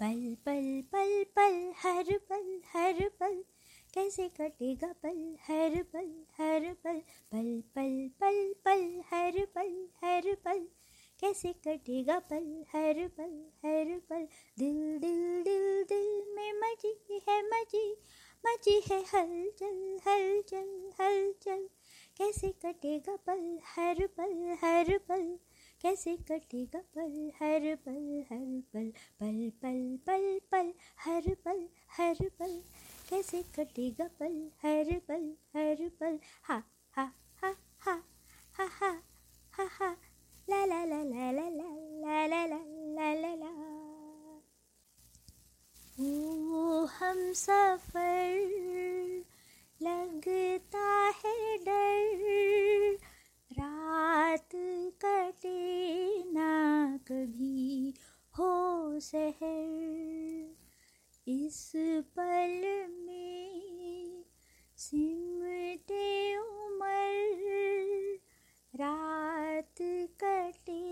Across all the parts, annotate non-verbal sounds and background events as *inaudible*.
पल पल पल पल हर पल हर पल कैसे कटेगा पल हर पल हर पल पल पल पल पल हर पल हर पल कैसे कटेगा पल हर पल हर पल दिल दिल दिल दिल में मची है मची मची है हलचल हलचल हलचल कैसे कटेगा पल हर पल हर पल कैसे कटेगा पल हर पल हर पल पल पल पल पल हर पल हर पल कैसे कटेगा पल हर पल हर पल हा हा हा हा हा हा हा हा ला ला ला ला ला ला ला ला हम सफ़र लगता है डर इस पल में सिमटे उमर, रात कटे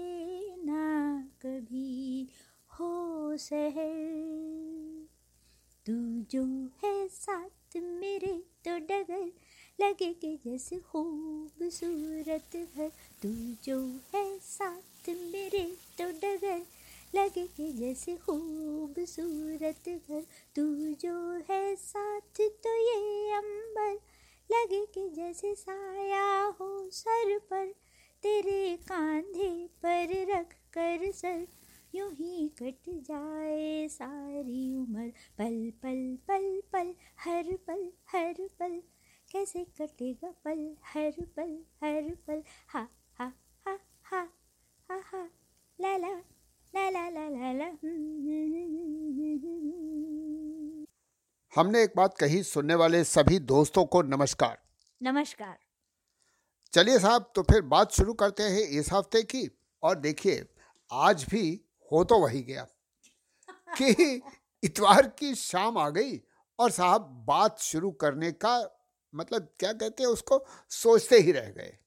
ना कभी हो सहर तू जो है साथ मेरे तो डगर, लगे के जैसे खूबसूरत घर। तू जो है साथ मेरे तो डगर, लगे के जैसे खूबसूरत घर तू जो है साथ तो ये अंबर लगे के जैसे साया हो सर पर। तेरे कांधे पर रख कर सर, यूँ ही कट जाए सारी उम्र। पल पल पल पल, हर पल हर पल, कैसे कटेगा पल, हर पल हर पल। हा हा हा हा हा हा, ला ला। ला ला ला ला ला हमने एक बात कही सुनने वाले सभी दोस्तों को नमस्कार। नमस्कार। चलिए साहब तो फिर बात शुरू करते हैं इस हफ़्ते की। और देखिए आज भी हो तो वही गया *laughs* कि इतवार की शाम आ गई और साहब बात शुरू करने का मतलब क्या कहते हैं उसको सोचते ही रह गए।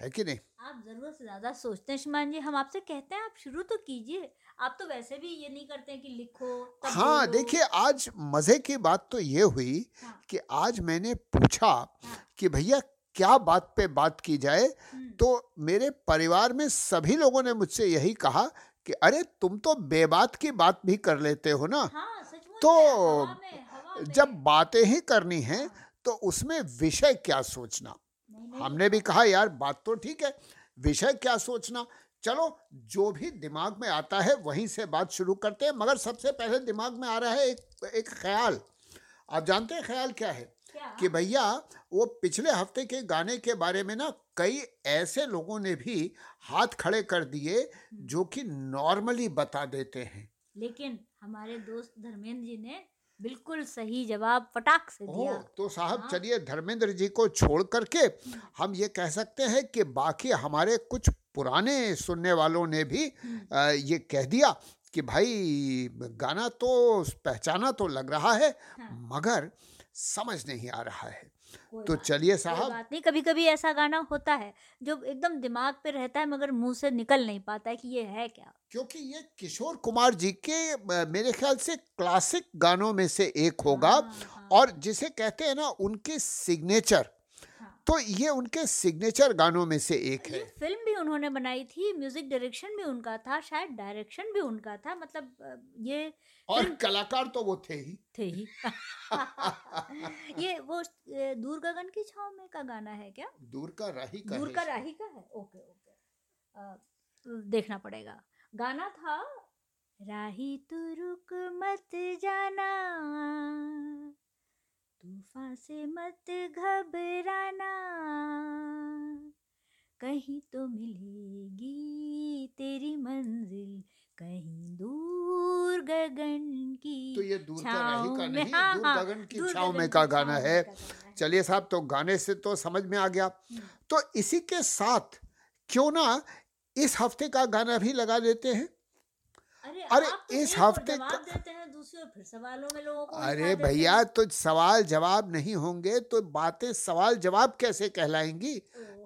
है कि नहीं? आप ज़रूरत से ज़्यादा सोचते हैं। शुमान जी हम आपसे कहते हैं आप शुरू तो कीजिए। आप तो वैसे भी ये नहीं करते हैं कि लिखो हाँ देखिए आज मज़े की बात तो ये हुई हाँ। कि आज मैंने पूछा हाँ। कि भैया क्या बात पे बात की जाए? हम्म, तो मेरे परिवार में सभी लोगों ने मुझसे यही कहा कि अरे तुम तो बेबात की बात भी कर लेते हो ना? हाँ तो हवा में, हवा में। जब बातें ही करनी है हाँ, तो उसमें विषय क्या सोचना? हमने भी कहा यार बात तो ठीक है विषय क्या सोचना? चलो जो भी दिमाग में आता है वहीं से बात शुरू करते हैं मगर सबसे पहले दिमाग में आ रहा है एक एक ख्याल। आप जानते हैं ख्याल क्या है? क्या? कि भैया वो पिछले हफ़्ते के गाने के बारे में ना कई ऐसे लोगों ने भी हाथ खड़े कर दिए जो कि नॉर्मली बता देते हैं। लेकिन हमारे दोस्त धर्मेंद्र जी ने बिल्कुल सही जवाब फटाक से दिया तो साहब हाँ। चलिए धर्मेंद्र जी को छोड़ करके हम ये कह सकते हैं कि बाकी हमारे कुछ पुराने सुनने वालों ने भी हम्म, ये कह दिया कि भाई गाना तो पहचाना तो लग रहा है हाँ। मगर समझ नहीं आ रहा है। तो चलिए साहब। बात नहीं कभी कभी ऐसा गाना होता है जो एकदम दिमाग पे रहता है मगर मुँह से निकल नहीं पाता है कि ये है क्या? क्योंकि ये किशोर कुमार जी के मेरे ख्याल से क्लासिक गानों में से एक होगा हाँ, हाँ, और जिसे कहते हैं ना उनके सिग्नेचर। हाँ। तो ये उनके सिग्नेचर गानों में से एक है। फ़िल्म भी उन्होंने बनाई थी म्यूज़िक डायरेक्शन भी उनका था शायद डायरेक्शन भी उनका था मतलब ये और कलाकार तो वो थे ही। थे ही। *laughs* ये वो दूर गगन की छाव में का गाना है क्या? दूर का राही का दूर का राही का है? Okay okay. अ, देखना पड़ेगा। गाना था राही तू रुक मत जाना। तूफ़ान से मत घबराना। कहीं तो मिलेगी तेरी मंजिल कहीं दूर गगन की तो ये दूर का राही का नहीं हाँ, दूर हाँ, गगन की छाव में का गाना है। का गाना है। चलिए साहब तो गाने से तो समझ में आ गया। हम्म। तो इसी के साथ क्यों ना इस हफ़्ते का गाना भी लगा देते हैं। अरे अरे, तो इस हफ़्ते देते हैं दूसरे फिर सवालों में लोगों को अरे भैया तो सवाल जवाब नहीं होंगे तो बातें सवाल जवाब कैसे कहलाएँगी?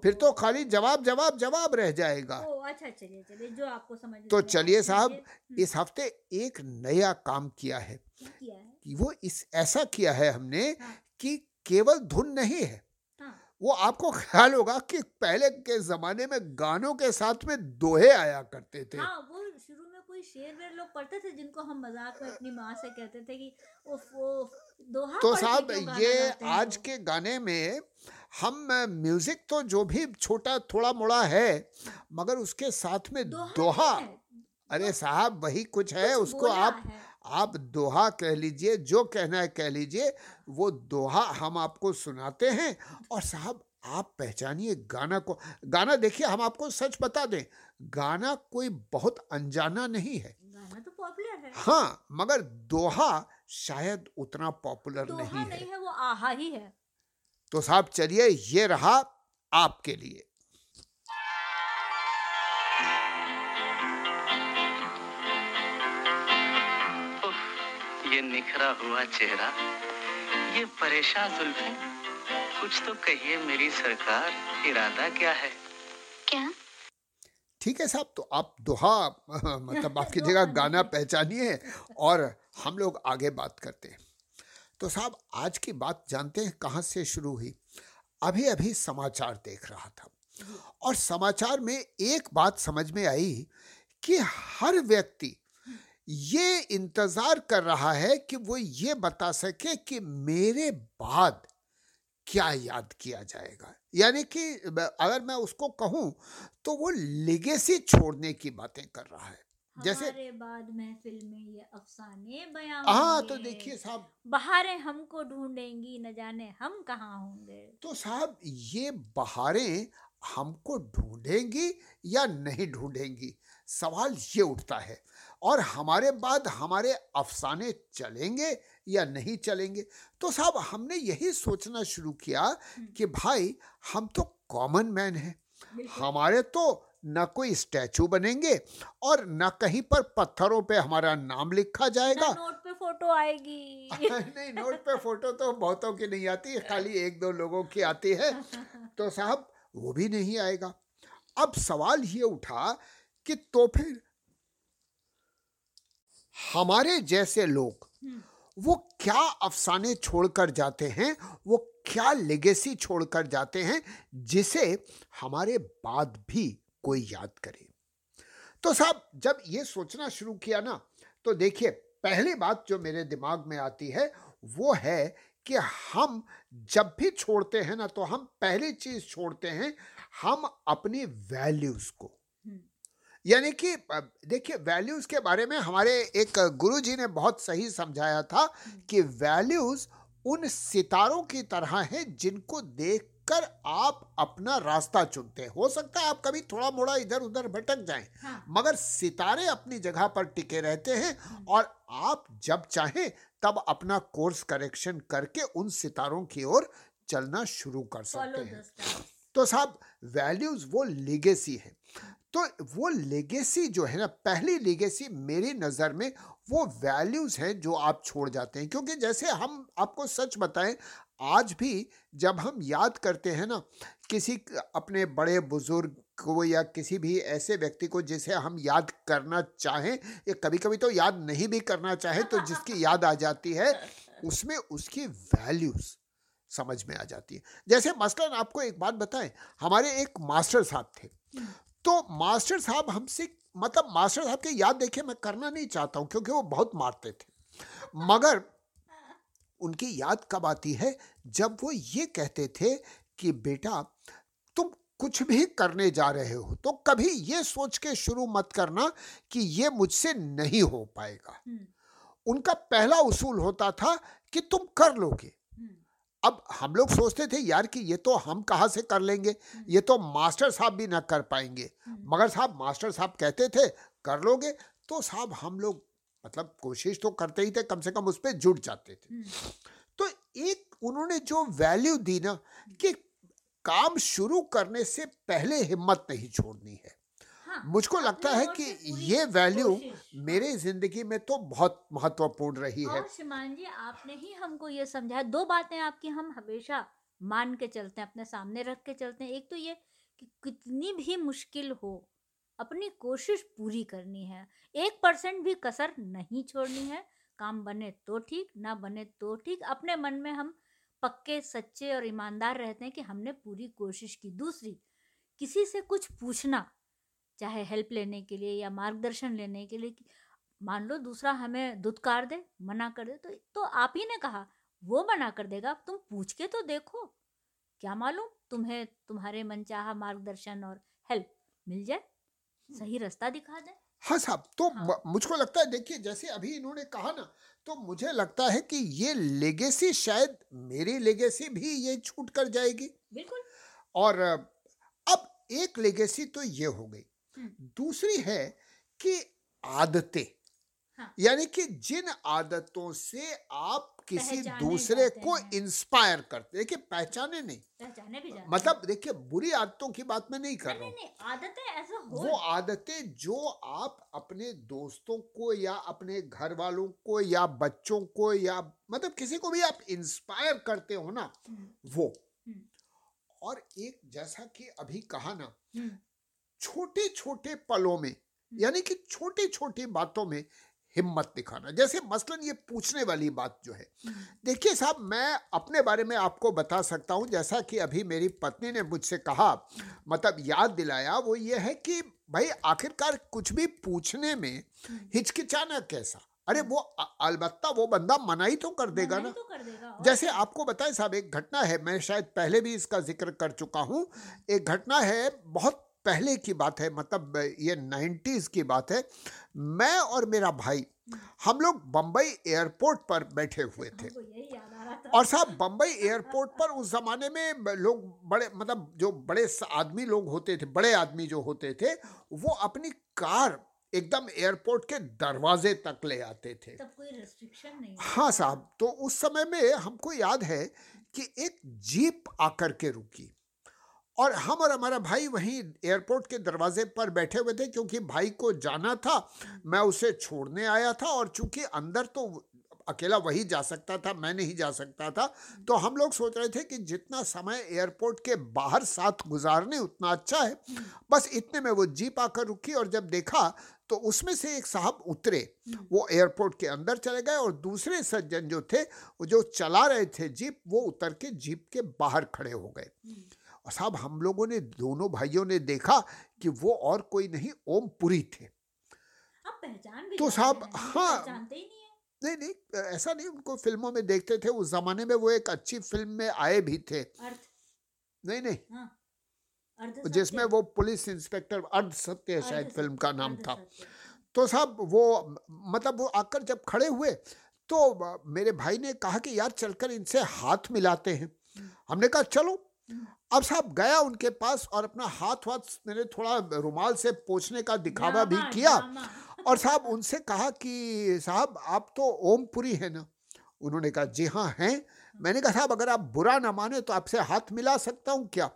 फिर तो खाली जवाब जवाब जवाब रह जाएगा। ओ अच्छा चलिए चलिए जो आपको समझ तो चलिए साहब हम्म, इस हफ़्ते एक नया काम किया है। किया है? कि वो इस ऐसा किया है हमने हाँ। कि केवल धुन नहीं है हाँ। वो आपको ख्याल होगा कि पहले के जमाने में गानों के साथ में दोहे आया करते थे। हाँ वो शुरू शेर वेर लोग पढ़ते थे जिनको हम मज़ाक में अपनी माँ से कहते थे कि उफ दोहा तो साहब ये आज के गाने में हम म्यूज़िक तो जो भी छोटा थोड़ा मोड़ा है मगर उसके साथ में दोहा दोहा। अरे साहब वही कुछ है कुछ उसको आप है। आप दोहा कह लीजिए जो कहना है कह लीजिए वो दोहा हम आपको सुनाते हैं। और साहब आप पहचानिए गाना को गाना देखिए हम आपको सच बता दें गाना कोई बहुत अनजाना नहीं है। गाना तो पॉपुलर है। हाँ मगर दोहा शायद उतना पॉपुलर दोहा नहीं नहीं है है वो आहा ही है। तो साहब चलिए ये रहा आपके लिए। ये निखरा हुआ चेहरा ये परेशान जुल्फे। कुछ तो कहिए मेरी सरकार इरादा क्या है? क्या? ठीक है साहब तो आप दोहा *laughs* मतलब आपकी जगह गाना पहचानिए और हम लोग आगे बात करते हैं। तो साहब आज की बात जानते हैं कहाँ से शुरू हुई। अभी अभी समाचार देख रहा था। और समाचार में एक बात समझ में आई कि हर व्यक्ति ये इंतज़ार कर रहा है कि वो ये बता सके कि मेरे बाद क्या याद किया जाएगा? यानी कि अगर मैं उसको कहूँ तो वो लिगेसी छोड़ने की बातें कर रहा है। जैसे हमारे बाद महफिल में ये अफसाने बयां हाँ तो देखिए साहब। बहारें हमको ढूंढेंगी न जाने हम कहाँ होंगे। तो साहब ये बहारें हमको ढूंढेंगी या नहीं ढूंढेंगी? सवाल ये उठता है। और हमारे बाद हमारे अफसाने चलेंगे या नहीं चलेंगे? तो साहब हमने यही सोचना शुरू किया कि भाई हम तो कॉमन मैन हैं। हमारे तो न कोई स्टैचू बनेंगे और न कहीं पर पत्थरों पे हमारा नाम लिखा जाएगा। नोट पे फ़ोटो आएगी। *laughs* नहीं नोट पे फ़ोटो तो बहुतों की नहीं आती खाली एक दो लोगों की आती है। *laughs* तो साहब वो भी नहीं आएगा। अब सवाल ये उठा कि तो फिर हमारे जैसे लोग हम्म, वो क्या अफसाने छोड़कर जाते हैं? वो क्या लेगेसी छोड़कर जाते हैं? जिसे हमारे बाद भी कोई याद करे। तो साहब, जब ये सोचना शुरू किया ना तो देखिए, पहली बात जो मेरे दिमाग में आती है, वो है कि हम जब भी छोड़ते हैं ना तो हम पहली चीज़ छोड़ते हैं, हम अपनी वैल्यूज़ को। यानी कि देखिए वैल्यूज़ के बारे में हमारे एक गुरुजी ने बहुत सही समझाया था कि वैल्यूज़ उन सितारों की तरह हैं जिनको देखकर आप अपना रास्ता चुनते हैं। हो सकता है आप कभी थोड़ा मोड़ा इधर उधर भटक जाएँ हाँ। मगर सितारे अपनी जगह पर टिके रहते हैं और आप जब चाहें तब अपना कोर्स करेक्शन करके उन सितारों की ओर चलना शुरू कर सकते हैं। तो साहब वैल्यूज़ वो लेगेसी है। तो वो लेगेसी जो है ना, पहली लेगेसी मेरी नज़र में वो वैल्यूज़ हैं जो आप छोड़ जाते हैं। क्योंकि जैसे हम आपको सच बताएँ, आज भी जब हम याद करते हैं ना, किसी अपने बड़े बुज़ुर्ग को या किसी भी ऐसे व्यक्ति को जिसे हम याद करना चाहें, या कभी कभी तो याद नहीं भी करना चाहें तो जिसकी याद आ जाती है, उसमें उसकी वैल्यूज़ समझ में आ जाती है। जैसे मसलन आपको एक बात बताएँ, हमारे एक मास्टर साहब थे। तो मास्टर साहब हमसे मतलब मास्टर साहब की याद देखिए मैं करना नहीं चाहता हूँ क्योंकि वो बहुत मारते थे। मगर उनकी याद कब आती है? जब वो ये कहते थे कि बेटा तुम कुछ भी करने जा रहे हो तो कभी ये सोच के शुरू मत करना कि ये मुझसे नहीं हो पाएगा। हम्म, उनका पहला उसूल होता था कि तुम कर लोगे। अब हम लोग सोचते थे यार कि ये तो हम कहाँ से कर लेंगे? ये तो मास्टर साहब भी ना कर पाएँगे। मगर साहब मास्टर साहब कहते थे कर लोगे? तो साहब हम लोग मतलब कोशिश तो करते ही थे कम से कम उस पर जुट जाते थे। हम्म, तो एक उन्होंने जो वैल्यू दी ना कि काम शुरू करने से पहले हिम्मत नहीं छोड़नी हाँ, मुझको लगता है कि ये वैल्यू। मेरे ज़िंदगी में तो बहुत महत्वपूर्ण रही है। और श्रीमान जी, आपने ही हमको ये समझाया। दो बातें आपकी हम हमेशा मान के चलते हैं, अपने सामने रख के चलते हैं। एक तो ये कि कितनी भी मुश्किल हो, अपनी कोशिश पूरी करनी है। एक परसेंट भी कसर नहीं छोड़नी है। काम बने तो ठीक, ना बने तो ठीक। अपने मन में हम पक्के, सच्चे और ईमानदार रहते हैं कि हमने पूरी कोशिश की। दूसरी, किसी से कुछ पूछना चाहे हेल्प लेने के लिए या मार्गदर्शन लेने के लिए मान लो दूसरा हमें दुत्कार दे मना कर दे तो तो आप ही ने कहा वो मना कर देगा तुम पूछ के तो देखो। क्या मालूम तुम्हें तुम्हारे मनचाहा मार्गदर्शन और हेल्प मिल जाए? सही रास्ता दिखा दे। हाँ साहब तो हाँ। मुझको लगता है देखिए जैसे अभी इन्होंने कहा ना तो मुझे लगता है कि ये लेगेसी शायद मेरी लेगेसी भी ये छूट कर जाएगी। बिल्कुल। और अब एक लेगेसी तो ये हो गई। हम्म। दूसरी है कि आदतें। हाँ। यानी कि जिन आदतों से आप किसी दूसरे को इंस्पायर करते देखिए पहचाने नहीं। पहचाने भी जाते मतलब देखिए बुरी आदतों की बात मैं नहीं कर रहा हूँ। आदतें अ वो आदतें जो आप अपने दोस्तों को या अपने घर वालों को या बच्चों को या मतलब किसी को भी आप इंस्पायर करते हो ना वो। हम्म। और एक जैसा कि अभी कहा ना छोटे छोटे पलों में यानी कि छोटी छोटी बातों में हिम्मत दिखाना। जैसे मसलन ये पूछने वाली बात जो है। देखिए साहब मैं अपने बारे में आपको बता सकता हूँ जैसा कि अभी मेरी पत्नी ने मुझसे कहा मतलब याद दिलाया वो ये है कि भाई आखिरकार कुछ भी पूछने में हिचकिचाना कैसा? अरे वो अलबत्ता वो बंदा मना ही तो कर देगा ना। तो कर देगा जैसे आपको बताएँ साहब एक घटना है मैं शायद पहले भी इसका ज़िक्र कर चुका हूँ। एक घटना है बहुत पहले की बात है मतलब ये नाइन्टीज की बात है मैं और मेरा भाई हम लोग बम्बई एयरपोर्ट पर बैठे हुए थे। और साहब बम्बई एयरपोर्ट पर उस जमाने में लोग बड़े मतलब जो बड़े आदमी लोग होते थे बड़े आदमी जो होते थे वो अपनी कार एकदम एयरपोर्ट के दरवाजे तक ले आते थे। तब कोई रेस्ट्रिक्शन नहीं। हाँ साहब तो उस समय में हमको याद है कि एक जीप आकर के रुकी। और हम और हमारा भाई वहीं एयरपोर्ट के दरवाजे पर बैठे हुए थे क्योंकि भाई को जाना था। मैं उसे छोड़ने आया था और चूँकि अंदर तो अकेला वही जा सकता था, मैं नहीं जा सकता था तो हम लोग सोच रहे थे कि जितना समय एयरपोर्ट के बाहर साथ गुजारने उतना अच्छा है। बस इतने में वो जीप आकर रुकी और जब देखा तो उसमें से एक साहब उतरे। वो एयरपोर्ट के अंदर चले गए और दूसरे सज्जन जो थे जो चला रहे थे जीप, वो उतर के जीप के बाहर खड़े हो गए। और साहब हम लोगों ने दोनों भाइयों ने देखा कि वो और कोई नहीं ओम पुरी थे। आप पहचान भी तो साहब, हाँ। नहीं नहीं नहीं ऐसा नहीं उनको फ़िल्मों में देखते थे उस जमाने में वो एक अच्छी फ़िल्म में आए भी थे। अर्थ। नहीं नहीं। हाँ। जिसमें वो पुलिस इंस्पेक्टर अर्ध सत्य शायद फ़िल्म का नाम था। तो साहब वो मतलब वो आकर जब खड़े हुए तो मेरे भाई ने कहा कि यार चलकर इनसे हाथ मिलाते हैं। हमने कहा चलो अब साहब गया उनके पास और अपना हाथ वाथ मैंने थोड़ा रुमाल से पोछने का दिखावा भी किया। *laughs* और साहब उनसे कहा कि साहब आप तो ओमपुरी है ना? उन्होंने कहा जी हाँ हैं। मैंने कहा साहब अगर आप बुरा ना माने तो आपसे हाथ मिला सकता हूँ क्या?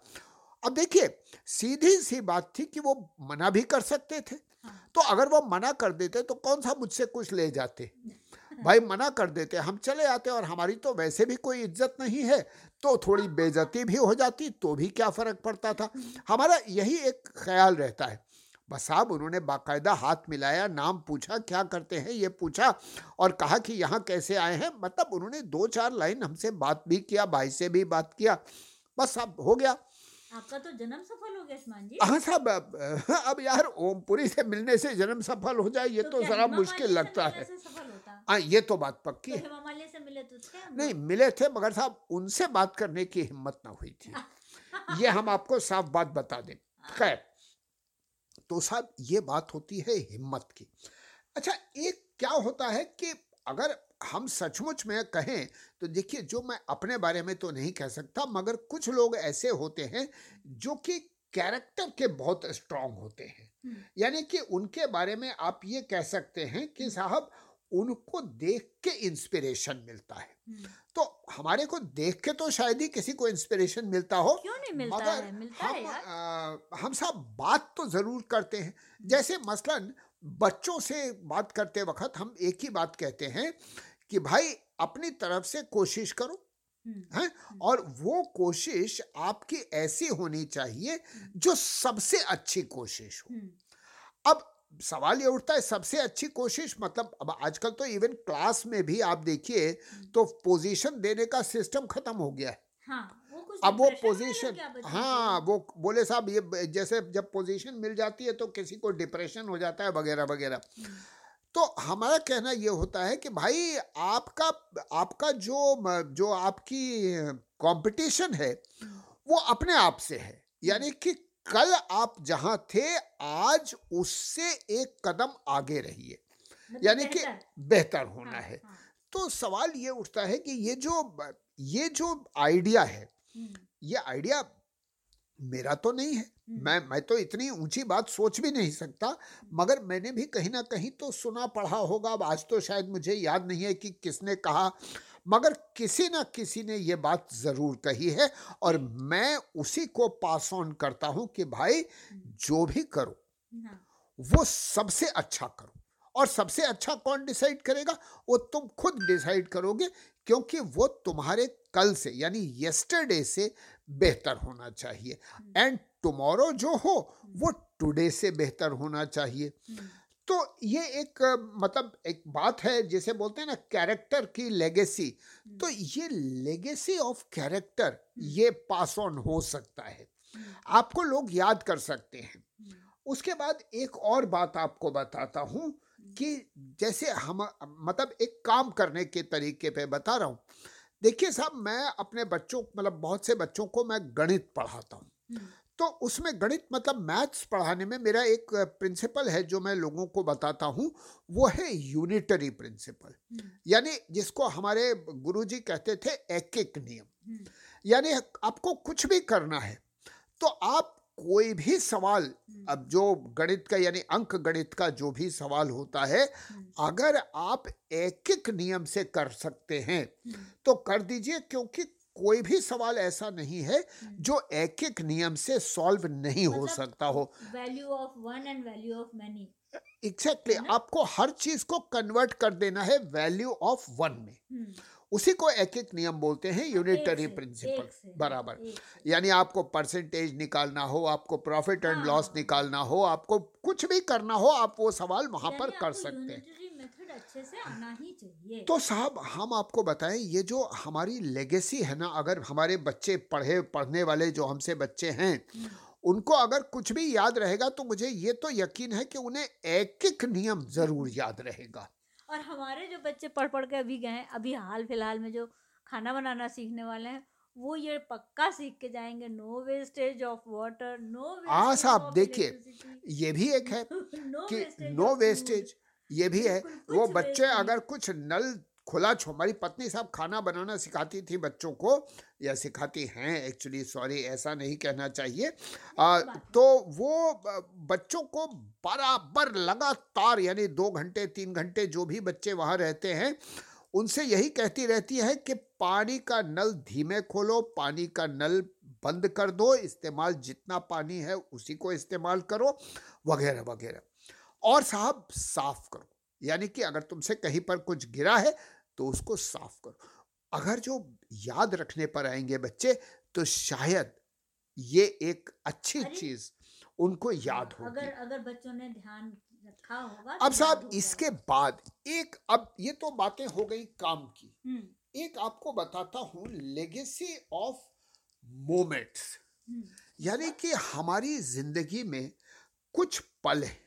अब देखिए सीधी सी बात थी कि वो मना भी कर सकते थे। तो अगर वो मना कर देते तो कौन सा मुझसे कुछ ले जाते? *laughs* भाई मना कर देते हम चले आते और हमारी तो वैसे भी कोई इज़्ज़त नहीं है। तो थोड़ी बेजती भी हो जाती तो भी क्या फ़र्क पड़ता था? हमारा यही एक ख्याल रहता है। बस साहब उन्होंने बाकायदा हाथ मिलाया नाम पूछा क्या करते हैं ये पूछा और कहा कि यहाँ कैसे आए हैं? मतलब उन्होंने दो चार लाइन हमसे बात भी किया भाई से भी बात किया बस साहब हो गया। आपका तो जन्म सफल हो गया जी। हाँ साहब अब, अब यार ओमपुरी से मिलने से जन्म सफल हो जाए ये तो क्या जरा मुश्किल लगता है हाँ ये तो बात पक्की तो है। से मिले तो थे नहीं मिले थे मगर साहब उनसे बात करने की हिम्मत ना हुई थी। *laughs* ये हम आपको साफ़ बात बता दें। खैर तो साहब ये बात होती है हिम्मत की। अच्छा एक क्या होता है कि अगर हम सचमुच में कहें तो देखिए जो मैं अपने बारे में तो नहीं कह सकता मगर कुछ लोग ऐसे होते हैं जो कि कैरेक्टर के बहुत स्ट्रांग होते हैं। हम्म। यानी कि उनके बारे में आप ये कह सकते हैं कि साहब उनको देख के इंस्पिरेशन मिलता है। हम्म, तो हमारे को देख के तो शायद ही किसी को इंस्पिरेशन मिलता हो क्यों नहीं मिलता मगर है? मिलता हम यार। आ, हम सब बात तो ज़रूर करते हैं। जैसे मसलन बच्चों से बात करते वक्त हम एक ही बात कहते हैं कि भाई अपनी तरफ़ से कोशिश करो है? और वो कोशिश आपकी ऐसी होनी चाहिए जो सबसे अच्छी कोशिश हो। हम्म, अब सवाल ये उठता है सबसे अच्छी कोशिश मतलब अब आजकल तो इवन क्लास में भी आप देखिए तो पोजीशन देने का सिस्टम खत्म हो गया है। हाँ वो कुछ अब वो पोजीशन हाँ वो बोले साहब ये जैसे जब पोजीशन मिल जाती है तो किसी को डिप्रेशन हो जाता है वगैरह वगैरह। हम्म, तो हमारा कहना ये होता है कि भाई आपका आपका जो जो आपकी कंपटीशन है वो अपने आप से है। यानी कि कल आप जहाँ थे आज उससे एक कदम आगे रहिए। मतलब यानी कि बेहतर। होना हाँ, है। हाँ, तो सवाल ये उठता है कि ये जो ये जो आइडिया है हम्म, ये आइडिया मेरा तो नहीं है। हम्म, मैं मैं तो इतनी ऊँची बात सोच भी नहीं सकता मगर मैंने भी कहीं ना कहीं तो सुना पढ़ा होगा। अब आज तो शायद मुझे याद नहीं है कि किसने कहा मगर किसी ना किसी ने ये बात ज़रूर कही है और मैं उसी को पास ऑन करता हूँ कि भाई जो भी करो हाँ, वो सबसे अच्छा करो। और सबसे अच्छा कौन डिसाइड करेगा? वो तुम खुद डिसाइड करोगे क्योंकि वो तुम्हारे कल से यानी यस्टरडे से बेहतर होना चाहिए। एंड टुमारो जो हो वो टुडे से बेहतर होना चाहिए। हम्म, तो ये एक मतलब एक बात है जैसे बोलते हैं ना कैरेक्टर की लेगेसी तो ये लेगेसी ऑफ़ कैरेक्टर ये पास ऑन हो सकता है। आपको लोग याद कर सकते हैं। उसके बाद एक और बात आपको बताता हूँ कि जैसे हम मतलब एक काम करने के तरीके पे बता रहा हूँ। देखिए साहब मैं अपने बच्चों मतलब बहुत से बच्चों को मैं गणित पढ़ाता हूँ। तो उसमें गणित मतलब मैथ्स पढ़ाने में मेरा एक प्रिंसिपल है जो मैं लोगों को बताता हूँ वो है यूनिटरी प्रिंसिपल हम्म, यानी जिसको हमारे गुरुजी कहते थे एक एक नियम। हम्म, यानी आपको कुछ भी करना है तो आप कोई भी सवाल अब जो गणित का यानी अंक गणित का जो भी सवाल होता है अगर आप एक एक नियम से कर सकते हैं तो कर दीजिए क्योंकि कोई भी सवाल ऐसा नहीं है जो एक एक नियम से सॉल्व नहीं हो मतलब सकता हो। Value of one and value of many exactly exactly, आपको हर चीज़ को कन्वर्ट कर देना है वैल्यू ऑफ़ वन में। उसी को एक एक नियम बोलते हैं यूनिटरी प्रिंसिपल बराबर। यानी आपको परसेंटेज निकालना हो आपको प्रॉफिट एंड हाँ, लॉस हाँ। निकालना हो आपको कुछ भी करना हो आप वो सवाल वहाँ पर कर सकते हैं। अच्छे से आना ही चाहिए। तो साहब हम आपको बताएँ ये जो हमारी लेगेसी है ना अगर हमारे बच्चे पढ़े पढ़ने वाले जो हमसे बच्चे हैं हम्म, उनको अगर कुछ भी याद रहेगा तो मुझे ये तो यकीन है कि उन्हें एक एक नियम ज़रूर याद रहेगा। और हमारे जो बच्चे पढ़ पढ़ के अभी गए अभी हाल फ़िलहाल में जो खाना बनाना सीखने वाले हैं वो ये पक्का सीख के जाएँगे। No wastage of water no हाँ साहब, देखिए, ये भी एक है *laughs* कि नो वेस्टेज ये भी है। वो बच्चे अगर कुछ नल खुला छो हमारी पत्नी साहब खाना बनाना सिखाती थी बच्चों को या सिखाती हैं एक्चुअली सॉरी ऐसा नहीं कहना चाहिए। आ, तो वो बच्चों को बराबर लगातार यानी दो घंटे तीन घंटे जो भी बच्चे वहाँ रहते हैं उनसे यही कहती रहती है कि पानी का नल धीमे खोलो पानी का नल बंद कर दो इस्तेमाल जितना पानी है उसी को इस्तेमाल करो वगैरह वगैरह। और साहब साफ़ करो। यानी कि अगर तुमसे कहीं पर कुछ गिरा है तो उसको साफ़ करो। अगर जो याद रखने पर आएँगे बच्चे तो शायद ये एक अच्छी चीज़ उनको याद होगी। अगर अगर बच्चों ने ध्यान रखा होगा अब तो साहब इसके बाद एक अब ये तो बातें हो गई काम की। हम्म, एक आपको बताता हूँ लेगेसी ऑफ़ मोमेंट्स। हम्म, यानी कि हमारी ज़िंदगी में कुछ पल हैं।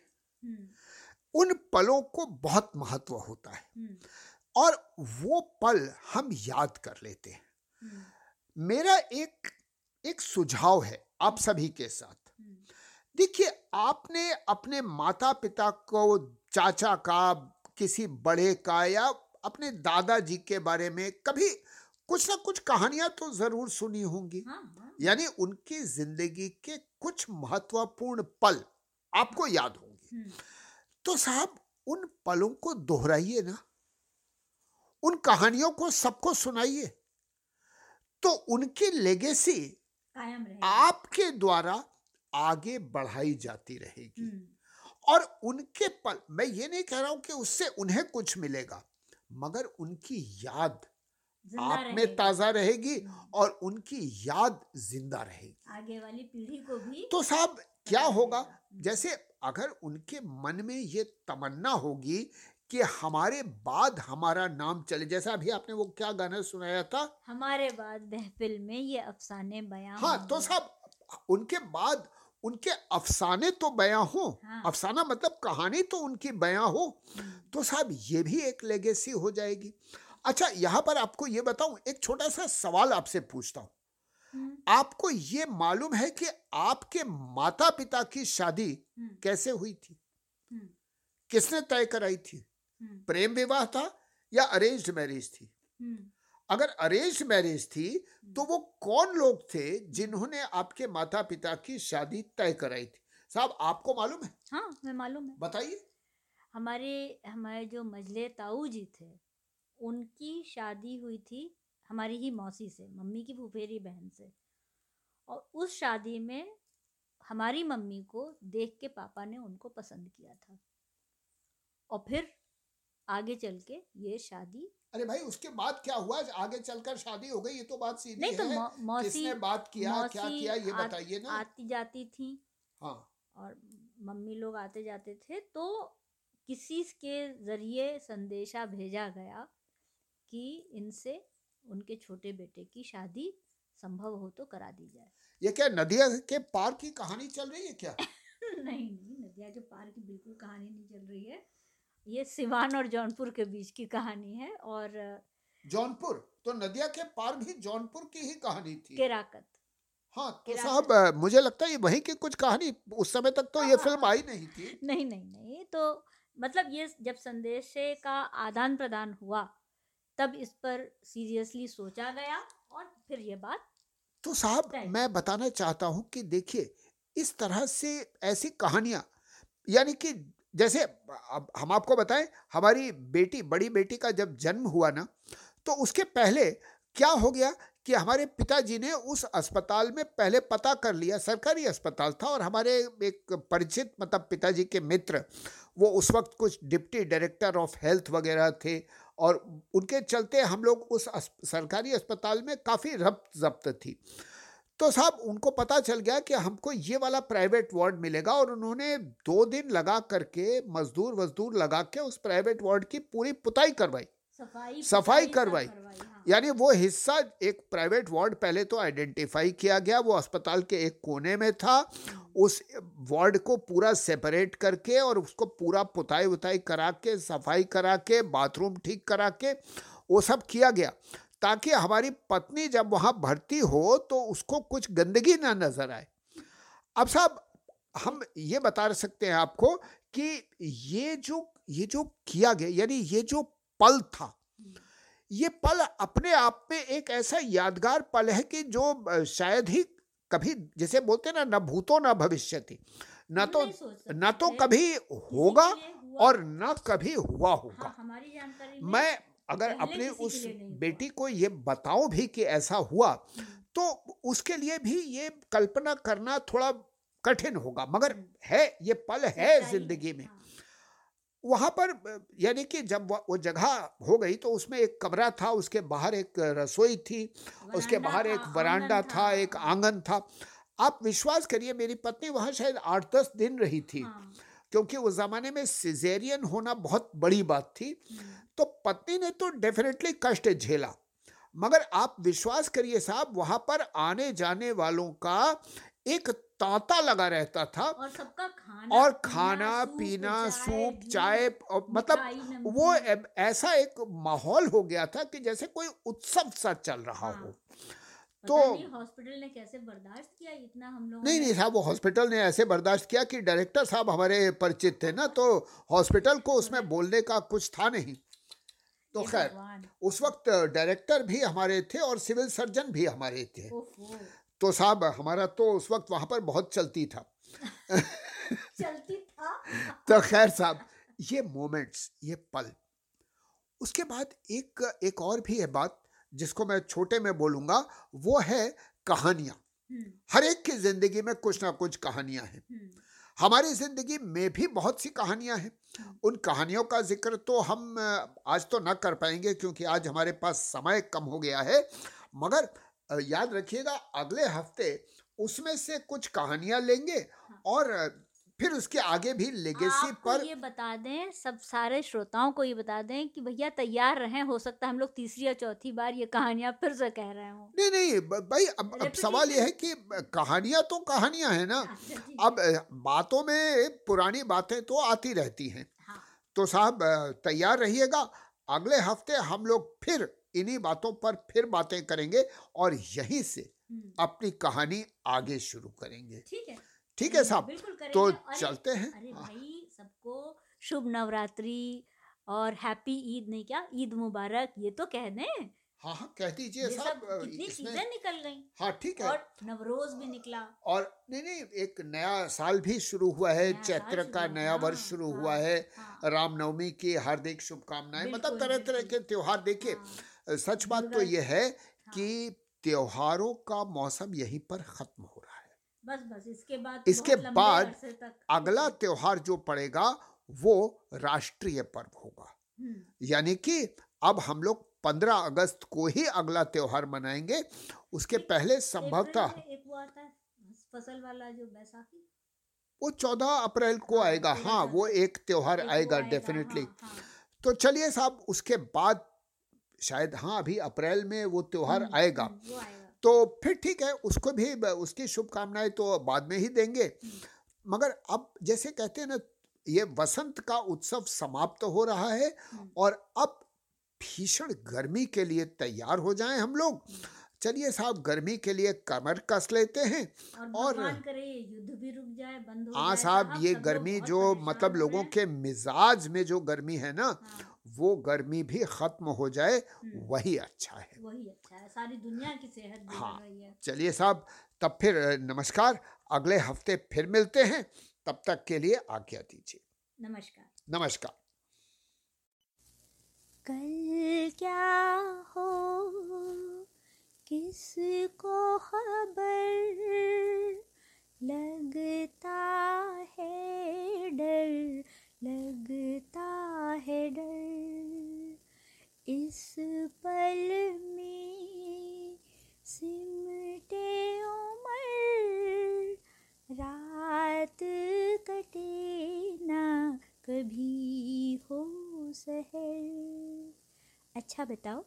उन पलों को बहुत महत्व होता है। हम्म, और वो पल हम याद कर लेते हैं। हम्म, मेरा एक एक सुझाव है आप सभी के साथ। हम्म, देखिए आपने अपने माता पिता को चाचा का किसी बड़े का या अपने दादाजी के बारे में कभी कुछ ना कुछ कहानियाँ तो ज़रूर सुनी होंगी। हाँ हाँ। यानी उनकी ज़िंदगी के कुछ महत्वपूर्ण पल आपको याद हम्म, तो साहब उन पलों को दोहराइए ना। उन कहानियों को सबको सुनाइए। तो उनकी लेगेसी आपके द्वारा आगे बढ़ाई जाती रहेगी। हम्म, और उनके पल मैं ये नहीं कह रहा हूँ कि उससे उन्हें कुछ मिलेगा मगर उनकी याद आप में ताज़ा रहेगी हम्म, और उनकी याद ज़िंदा रहेगी। आगे वाली पीढ़ी को भी तो साहब क्या होगा? जैसे अगर उनके मन में ये तमन्ना होगी कि हमारे बाद हमारा नाम चले जैसा अभी आपने वो क्या गाना सुनाया था? हमारे बाद महफिल में ये अफसाने बयां हाँ तो। साहब उनके बाद उनके अफसाने तो बयां हो। हाँ। अफसाना मतलब कहानी तो उनकी बयां हो। हम्म, तो साहब ये भी एक लेगेसी हो जाएगी। अच्छा यहाँ पर आपको ये बताऊँ एक छोटा सा सवाल आपसे पूछता हूँ। आपको ये मालूम है कि आपके माता पिता की शादी हम्म, कैसे हुई थी? हम्म, किसने तय कराई थी? हम्म, प्रेम विवाह था या अरेंज्ड मैरिज थी? हम्म, अगर अरेंज मैरिज थी तो वो कौन लोग थे जिन्होंने आपके माता पिता की शादी तय कराई थी? साहब आपको मालूम है? हाँ मैं मालूम है। बताइए। हमारे हमारे जो मजले ताऊ जी थे उनकी शादी हुई थी हमारी ही मौसी से मम्मी की फुफेरी बहन से। और उस शादी में हमारी मम्मी को देख के पापा ने उनको पसंद किया था। और फिर आगे चल के ये शादी अरे भाई उसके बाद क्या हुआ? आगे चलकर शादी हो गई ये तो बात सीधी नहीं तो है। मौसी किसने बात किया क्या किया ये बताइए ना। आती जाती थी। हाँ। और मम्मी लोग आते जाते थे तो किसी के ज़रिए संदेशा भेजा गया कि इनसे उनके छोटे बेटे की शादी संभव हो तो करा दी जाए। ये क्या नदिया के पार की कहानी चल रही है क्या? *laughs* नहीं नहीं नदिया के पार की बिल्कुल कहानी नहीं चल रही है। ये सिवान और जौनपुर के बीच की कहानी है और जौनपुर? तो नदिया के पार भी जौनपुर की ही कहानी थी। केराकत। हाँ तो साहब मुझे लगता है ये वहीं की कुछ कहानी उस समय तक तो ये हाँ। फ़िल्म आई नहीं थी। नहीं नहीं नहीं तो मतलब ये जब संदेशे का आदान प्रदान हुआ तब इस पर सीरियसली सोचा गया और फिर ये बात तो साहब मैं बताना चाहता हूँ कि देखिए इस तरह से ऐसी कहानियाँ यानी कि जैसे अब हम आपको बताएँ हमारी बेटी बड़ी बेटी का जब जन्म हुआ ना तो उसके पहले क्या हो गया कि हमारे पिताजी ने उस अस्पताल में पहले पता कर लिया सरकारी अस्पताल था और हमारे एक परिचित मतलब पिताजी के मित्र वो उस वक्त कुछ डिप्टी डायरेक्टर ऑफ़ हेल्थ वगैरह थे और उनके चलते हम लोग उस सरकारी अस्पताल में काफ़ी रब्त जब्त थी। तो साहब, उनको पता चल गया कि हमको ये वाला प्राइवेट वार्ड मिलेगा और उन्होंने दो दिन लगा करके मजदूर वजदूर लगा के उस प्राइवेट वार्ड की पूरी पुताई करवाई। सफ़ाई सफ़ाई करवाई। हाँ। यानी वो हिस्सा एक प्राइवेट वार्ड पहले तो आइडेंटिफाई किया गया वो अस्पताल के एक कोने में था उस वार्ड को पूरा सेपरेट करके और उसको पूरा पुताई उताई करा के सफ़ाई करा के बाथरूम ठीक करा के वो सब किया गया ताकि हमारी पत्नी जब वहाँ भर्ती हो तो उसको कुछ गंदगी ना नज़र आए अब साहब हम ये बता सकते हैं आपको कि ये जो ये जो किया गया यानी ये जो पल था। ये पल अपने आप में एक ऐसा यादगार पल है कि जो शायद ही कभी जैसे बोलते ना न भूतो न भविष्य थी। न तो न तो कभी होगा। और न कभी हुआ होगा। हाँ, जानकारी में अगर अपने उस। बेटी को ये बताऊँ भी कि ऐसा हुआ हम्म, तो उसके लिए भी ये कल्पना करना थोड़ा कठिन होगा। मगर है ये पल है ज़िंदगी में। हाँ, वहाँ पर यानी कि जब वो जगह हो गई तो उसमें एक कमरा था उसके बाहर एक रसोई थी उसके बाहर एक वरांडा था एक आँगन था। आप विश्वास करिए मेरी पत्नी वहाँ शायद आठ दस दिन रही थी हाँ, क्योंकि उस जमाने में सिजेरियन होना बहुत बड़ी बात थी। हम्म, तो पत्नी ने तो डेफिनेटली कष्ट झेला मगर आप विश्वास करिए साहब वहाँ पर आने जाने वालों का एक तांता लगा रहता था। और सबका खाना और खाना पीना सूप चाय और मतलब वो ऐसा एक माहौल हो गया था कि जैसे कोई उत्सव सा चल रहा हाँ, हो। तो- नहीं हॉस्पिटल ने कैसे बर्दाश्त किया इतना हम लोग नहीं नहीं साहब वो हॉस्पिटल ने ऐसे बर्दाश्त किया कि डायरेक्टर साहब हमारे परिचित थे ना तो हॉस्पिटल को उसमें बोलने का कुछ था नहीं। तो खैर उस वक्त डायरेक्टर भी हमारे थे और सिविल सर्जन भी हमारे थे। तो साहब हमारा तो उस वक्त वहाँ पर बहुत चलती था। चलती था? तो खैर साहब ये मोमेंट्स ये पल। उसके बाद एक एक और भी है बात जिसको मैं छोटे में बोलूँगा वो है कहानियाँ। हम्म, हर एक की ज़िंदगी में कुछ ना कुछ कहानियाँ हैं। हम्म, हमारी ज़िंदगी में भी बहुत सी कहानियाँ हैं। हम्म। उन कहानियों का ज़िक्र तो हम आज तो ना कर पाएँगे क्योंकि आज हमारे पास समय कम हो गया है। मगर याद रखिएगा अगले हफ़्ते उसमें से कुछ कहानियाँ लेंगे और फिर उसके आगे भी लेगेसी पर ये बता दें सब सारे श्रोताओं को ये बता दें कि भैया तैयार रहें हो सकता है हम लोग तीसरी या चौथी बार ये कहानियाँ फिर से कह रहे हो। नहीं नहीं भाई अब, अब सवाल यह है कि कहानियाँ तो कहानियाँ हैं ना अब बातों में पुरानी बातें तो आती रहती हैं। हाँ। तो साहब तैयार रहिएगा अगले हफ़्ते हम लोग फिर इन्हीं बातों पर फिर बातें करेंगे और यहीं से हम्म, अपनी कहानी आगे शुरू करेंगे। ठीक है। ठीक है साहब? तो चलते हैं। अरे हाँ, भाई सबको शुभ नवरात्रि और हैप्पी ईद नहीं क्या? ईद मुबारक ये तो कह दें। हाँ हाँ कह दीजिए साहब कितनी चीज़ें निकल गई। हाँ ठीक है। और नवरोज भी निकला। और नहीं नहीं एक नया साल भी शुरू हुआ है चैत्र का नया वर्ष हाँ, शुरू हाँ, हुआ है हाँ, रामनवमी की हार्दिक शुभकामनाएँ मतलब तरह तरह के त्योहार देखिए हाँ, सच बात तो ये है हाँ। कि त्योहारों का मौसम यहीं पर खत्म हो रहा है। बस बस इसके बाद इसके बाद अगला त्योहार जो पड़ेगा वो राष्ट्रीय पर्व होगा। यानी कि अब हम लोग 15 अगस्त को ही अगला त्योहार मनाएँगे। उसके एक- पहले संभवतः है फ़सल वाला जो बैसाखी? वो 14 अप्रैल को हाँ, आएगा। हाँ वो एक त्योहार आएगा डेफिनेटली हाँ, हाँ, तो चलिए साहब उसके बाद शायद हाँ अभी अप्रैल में वो त्योहार हम्म, आएगा। हम्म, आएगा। तो फिर ठीक है उसको भी उसकी शुभकामनाएँ तो बाद में ही देंगे। हम्म। मगर अब जैसे कहते हैं ना ये वसंत का उत्सव समाप्त तो हो रहा है। और अब भीषण गर्मी के लिए तैयार हो जाएँ हम लोग। चलिए साहब गर्मी के लिए कमर कस लेते हैं और युद्ध भी रुक जाए बंद हो हाँ साहब ये गर्मी जो मतलब लोगों के मिजाज में जो गर्मी है ना हाँ, वो गर्मी भी खत्म हो जाए हम्म, वही अच्छा है। वही अच्छा है सारी दुनिया की सेहत भी हाँ। चलिए साहब तब फिर नमस्कार अगले हफ़्ते फिर मिलते हैं तब तक के लिए आज्ञा दीजिए। नमस्कार। नमस्कार। अच्छा बताओ।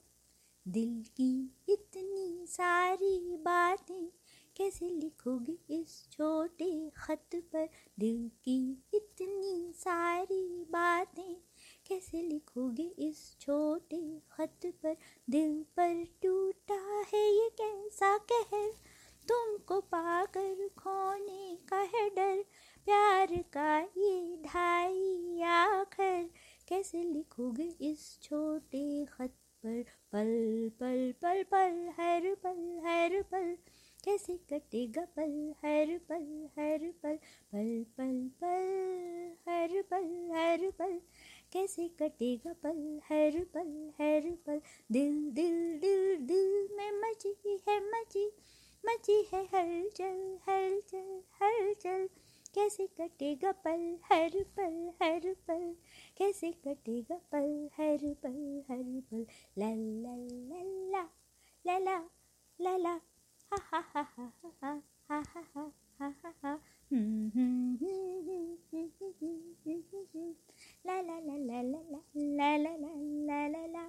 दिल की इतनी सारी बातें कैसे लिखोगे इस छोटे खत पर? दिल की इतनी सारी बातें कैसे लिखोगे इस छोटे खत पर? दिल पर टूटा है ये कैसा कहर तुमको पाकर खोने का है डर प्यार का ये ढाई आखर कैसे लिखोगे इस छोटे खत पर। पल पल पल पल, हर पल हर पल, कैसे कटेगा पल? हर पल हर पल पल पल पल, हर पल हर पल, कैसे कटेगा पल? हर पल हर पल, दिल दिल दिल दिल में मची है, मची मची है हलचल हलचल हलचल। कैसे कटेगा पल हर पल हर पल कैसे कटेगा पल हर पल हर पल ला ला ला ला ला ला ला हा हा हा हा हा हा हा हा हा हा हा la la la la la la la la la la la